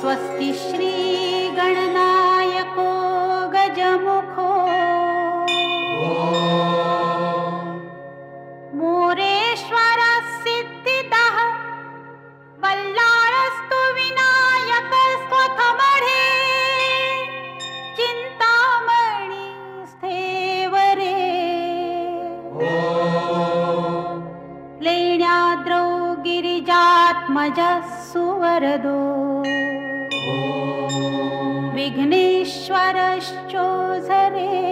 स्वस्ति श्रीगणनायको गजमुखो। मोरेश्वरसिद्धितः वल्लाळस्तु विनायकस्त्वथमढे चिन्तामणि स्थेवरे। लेण्याद्रौ गिरिजात्मजः सुवरदो विघ्नेश्वरश्चोझरे